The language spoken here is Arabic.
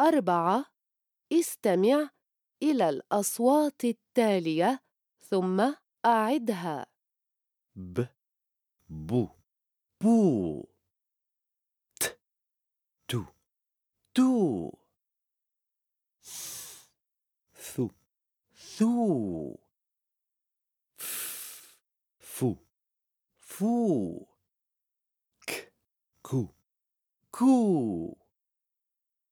أربعة استمع إلى الأصوات التالية ثم أعدها. ب بو بو ت تو تو ث ثو ثو ف فو فو ك كو كو